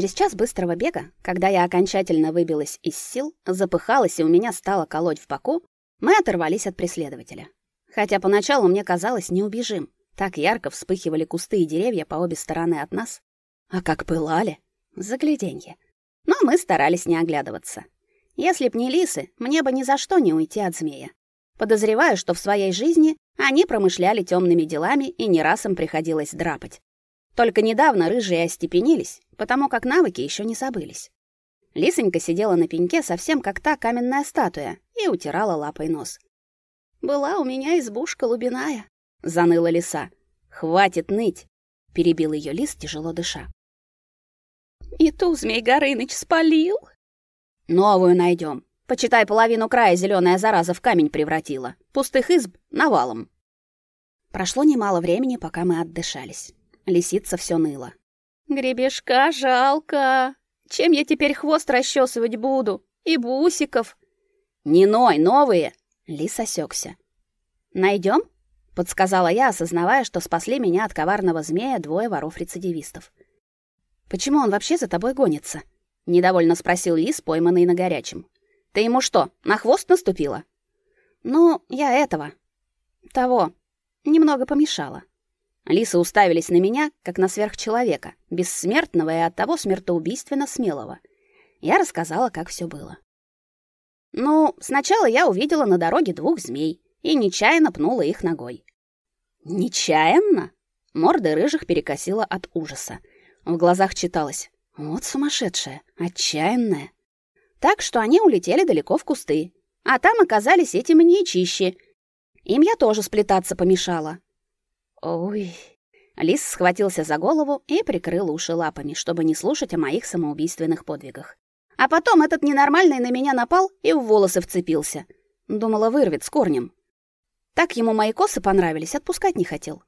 Через час быстрого бега, когда я окончательно выбилась из сил, запыхалась и у меня стало колоть в боку, мы оторвались от преследователя. Хотя поначалу мне казалось, не убежим. Так ярко вспыхивали кусты и деревья по обе стороны от нас. А как пылали! Загляденье. Но мы старались не оглядываться. Если б не лисы, мне бы ни за что не уйти от змея. Подозреваю, что в своей жизни они промышляли темными делами и не раз им приходилось драпать. Только недавно рыжие остепенились, потому как навыки еще не забылись. Лисонька сидела на пеньке совсем как та каменная статуя и утирала лапой нос. «Была у меня избушка лубиная», — заныла лиса. «Хватит ныть!» — перебил ее лис, тяжело дыша. «И ту Змей Горыныч спалил?» «Новую найдем. Почитай, половину края зеленая зараза в камень превратила. Пустых изб навалом». Прошло немало времени, пока мы отдышались. Лисица все ныла. «Гребешка жалко. Чем я теперь хвост расчесывать буду? И бусиков?» «Не ной, новые!» Лис осекся. Найдем? подсказала я, осознавая, что спасли меня от коварного змея двое воров-рецидивистов. Почему он вообще за тобой гонится? недовольно спросил лис, пойманный на горячем. Ты ему что, на хвост наступила? Ну, я этого. Того. Немного помешала. Лисы уставились на меня, как на сверхчеловека, бессмертного и оттого смертоубийственно смелого. Я рассказала, как все было. Ну, сначала я увидела на дороге двух змей и нечаянно пнула их ногой. Нечаянно? Морды рыжих перекосила от ужаса. В глазах читалось: вот сумасшедшая, отчаянная. Так что они улетели далеко в кусты, а там оказались эти маньячищи. Им я тоже сплетаться помешала. Ой. Лис схватился за голову и прикрыл уши лапами, чтобы не слушать о моих самоубийственных подвигах. А потом этот ненормальный на меня напал и в волосы вцепился. Думала, вырвет с корнем. Так ему мои косы понравились, отпускать не хотел.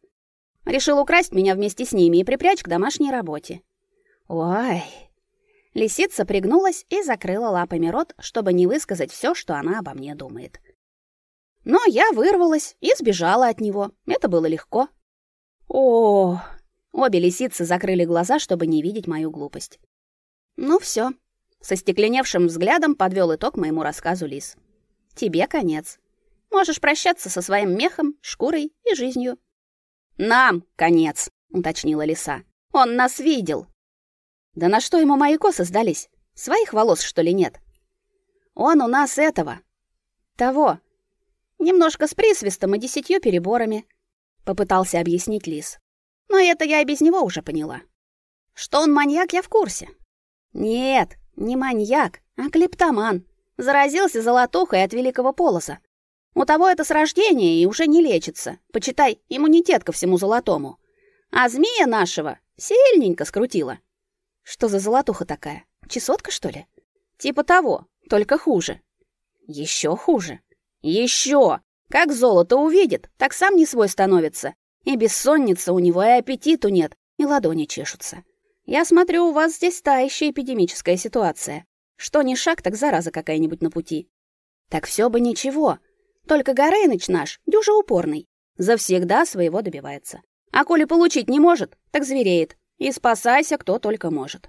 Решил украсть меня вместе с ними и припрячь к домашней работе. Ой. Лисица пригнулась и закрыла лапами рот, чтобы не высказать все, что она обо мне думает. Но я вырвалась и сбежала от него. Это было легко. О, обе лисицы закрыли глаза, чтобы не видеть мою глупость. Ну все, со стекленевшим взглядом подвел итог моему рассказу Лис. Тебе конец. Можешь прощаться со своим мехом, шкурой и жизнью. Нам конец, уточнила лиса. Он нас видел. Да на что ему мои косы сдались? Своих волос, что ли, нет? Он у нас этого. Того. Немножко с присвистом и десятью переборами, попытался объяснить лис. Но это я и без него уже поняла. Что он маньяк, я в курсе. Нет, не маньяк, а клептоман. Заразился золотухой от великого полоса. У того это с рождения и уже не лечится. Почитай, иммунитет ко всему золотому. А змея нашего сильненько скрутила. Что за золотуха такая? Чесотка, что ли? Типа того, только хуже. Еще хуже. Еще! Как золото увидит, так сам не свой становится. И бессонница у него, и аппетиту нет, и ладони чешутся. Я смотрю, у вас здесь та эпидемическая ситуация. Что ни шаг, так зараза какая-нибудь на пути. Так все бы ничего. Только Горыныч наш, дюжа упорный, завсегда своего добивается. А коли получить не может, так звереет. И спасайся, кто только может.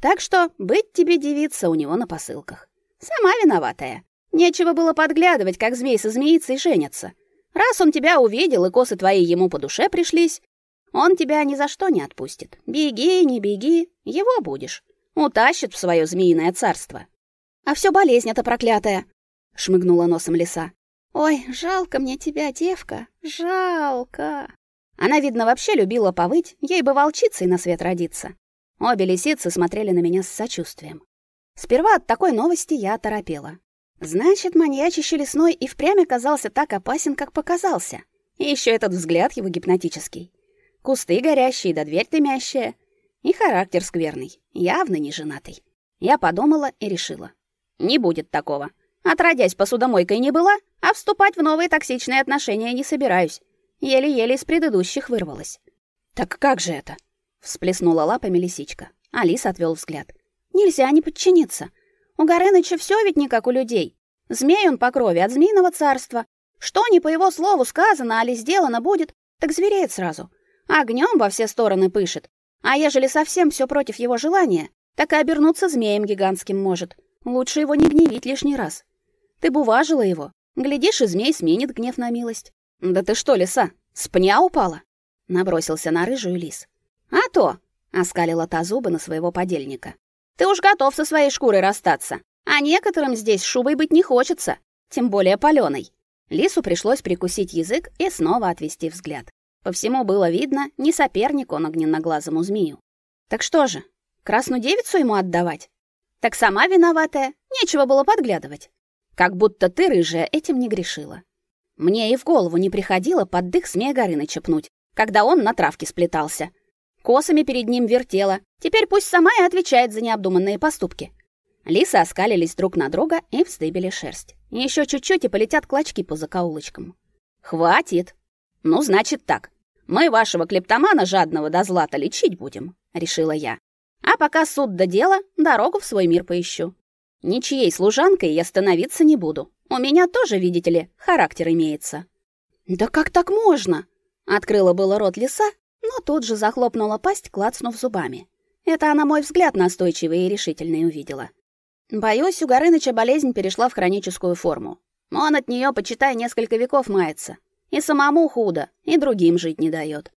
Так что быть тебе девица у него на посылках. Сама виноватая. Нечего было подглядывать, как змей со змеицей женятся. Раз он тебя увидел и косы твои ему по душе пришлись, он тебя ни за что не отпустит. Беги, не беги, его будешь. Утащит в свое змеиное царство. А все болезнь эта проклятая, шмыгнула носом лиса. Ой, жалко мне тебя, девка, жалко. Она, видно, вообще любила повыть, ей бы волчицей на свет родиться. Обе лисицы смотрели на меня с сочувствием. Сперва от такой новости я торопела. Значит, маньячище лесной и впрямь оказался так опасен, как показался. И еще этот взгляд его гипнотический. Кусты горящие, да дверь дымящая. И характер скверный, явно не женатый. Я подумала и решила. Не будет такого. Отродясь посудомойкой не была, а вступать в новые токсичные отношения не собираюсь. Еле-еле из предыдущих вырвалась. Так как же это? всплеснула лапами лисичка. Алис отвел взгляд. Нельзя не подчиниться. У Горыныча все ведь не как у людей. Змей он по крови от змеиного царства. Что не по его слову сказано, али сделано будет, так звереет сразу огнем во все стороны пышет. А ежели совсем все против его желания, так и обернуться змеем гигантским может. Лучше его не гневить лишний раз. Ты бы уважила его. Глядишь, и змей сменит гнев на милость. Да ты что, лиса, с пня упала? Набросился на рыжую лис. А то, оскалила та зубы на своего подельника. Ты уж готов со своей шкурой расстаться. А некоторым здесь шубой быть не хочется, тем более палёной. Лису пришлось прикусить язык и снова отвести взгляд. По всему было видно, не соперник он огненноглазому змею. Так что же, красную девицу ему отдавать? Так сама виноватая, нечего было подглядывать. Как будто ты, рыжая, этим не грешила. Мне и в голову не приходило под дых Змея Горыныча пнуть, когда он на травке сплетался. Косами перед ним вертела. Теперь пусть сама и отвечает за необдуманные поступки. Лисы оскалились друг на друга и вздыбили шерсть. Еще чуть-чуть и полетят клочки по закоулочкам. Хватит. Ну, значит так. Мы вашего клептомана жадного до злата лечить будем, решила я. А пока суд до дела, дорогу в свой мир поищу. Ничьей служанкой я становиться не буду. У меня тоже, видите ли, характер имеется. Да как так можно? Открыла было рот лиса, но тут же захлопнула пасть, клацнув зубами. Это она мой взгляд настойчивый и решительный увидела. Боюсь, у Горыныча болезнь перешла в хроническую форму. Он от нее, почитай, несколько веков мается. И самому худо, и другим жить не дает.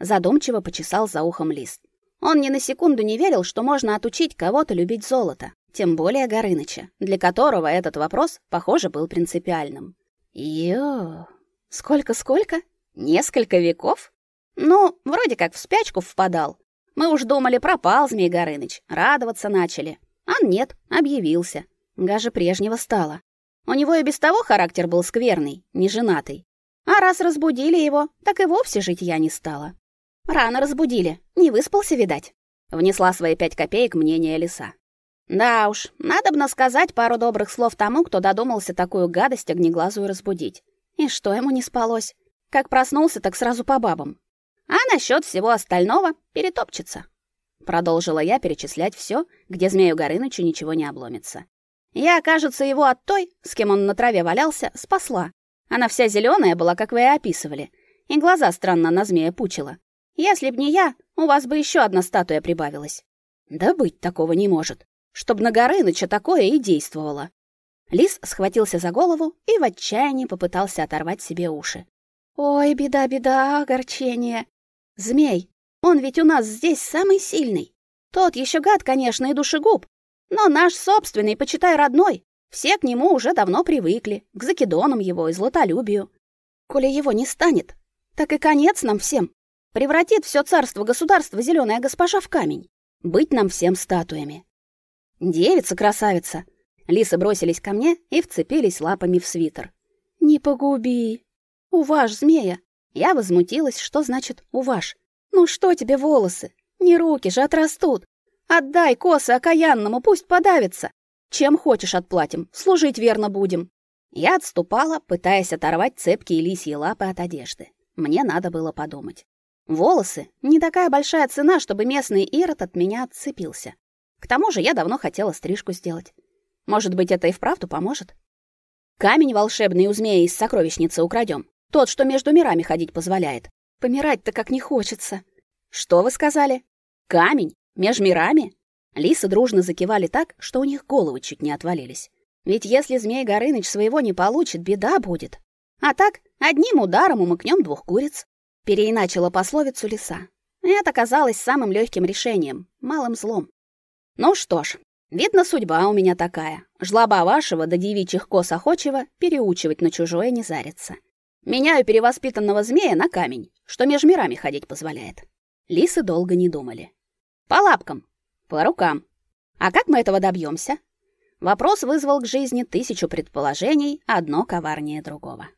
Задумчиво почесал за ухом лист. Он ни на секунду не верил, что можно отучить кого-то любить золото, тем более Горыныча, для которого этот вопрос, похоже, был принципиальным. Ё, сколько-сколько? Несколько веков? Ну, вроде как в спячку впадал. Мы уж думали, пропал Змей Горыныч, радоваться начали. А нет, объявился. Гаже прежнего стало. У него и без того характер был скверный, неженатый. А раз разбудили его, так и вовсе жить я не стала. Рано разбудили, не выспался, видать. Внесла свои пять копеек мнение лиса. Да уж, надо бы сказать пару добрых слов тому, кто додумался такую гадость огнеглазую разбудить. И что ему не спалось? Как проснулся, так сразу по бабам. А насчет всего остального перетопчется. Продолжила я перечислять все, где Змею Горынычу ничего не обломится. Я, кажется, его от той, с кем он на траве валялся, спасла. Она вся зеленая была, как вы и описывали, и глаза странно на змея пучила. Если б не я, у вас бы еще одна статуя прибавилась. Да быть такого не может, чтоб на Горыныча такое и действовало. Лис схватился за голову и в отчаянии попытался оторвать себе уши. Ой, беда, беда, огорчение. Змей, он ведь у нас здесь самый сильный. Тот еще гад, конечно, и душегуб, но наш собственный, почитай, родной. Все к нему уже давно привыкли, к закидонам его и златолюбию. Коли его не станет, так и конец нам всем. Превратит все царство-государство зеленая госпожа в камень. Быть нам всем статуями. Девица-красавица. Лисы бросились ко мне и вцепились лапами в свитер. Не погуби. Уваж, змея. Я возмутилась, что значит уваж. Ну что тебе волосы? Не руки же отрастут. Отдай косы окаянному, пусть подавится. Чем хочешь отплатим, служить верно будем. Я отступала, пытаясь оторвать цепкие лисьи лапы от одежды. Мне надо было подумать. Волосы не такая большая цена, чтобы местный ирод от меня отцепился. К тому же я давно хотела стрижку сделать. Может быть, это и вправду поможет. Камень волшебный у змея из сокровищницы украдем. Тот, что между мирами ходить позволяет. Помирать-то как не хочется. Что вы сказали? Камень? Меж мирами? Лисы дружно закивали так, что у них головы чуть не отвалились. Ведь если Змей Горыныч своего не получит, беда будет. А так, одним ударом умыкнем двух куриц. Переиначила пословицу лиса. Это казалось самым легким решением, малым злом. Ну что ж, видно, судьба у меня такая. Жлоба вашего до девичьих кос охочего переучивать на чужое не зарится. Меняю перевоспитанного змея на камень, что меж мирами ходить позволяет. Лисы долго не думали. По лапкам, по рукам. А как мы этого добьемся? Вопрос вызвал к жизни тысячу предположений, одно коварнее другого.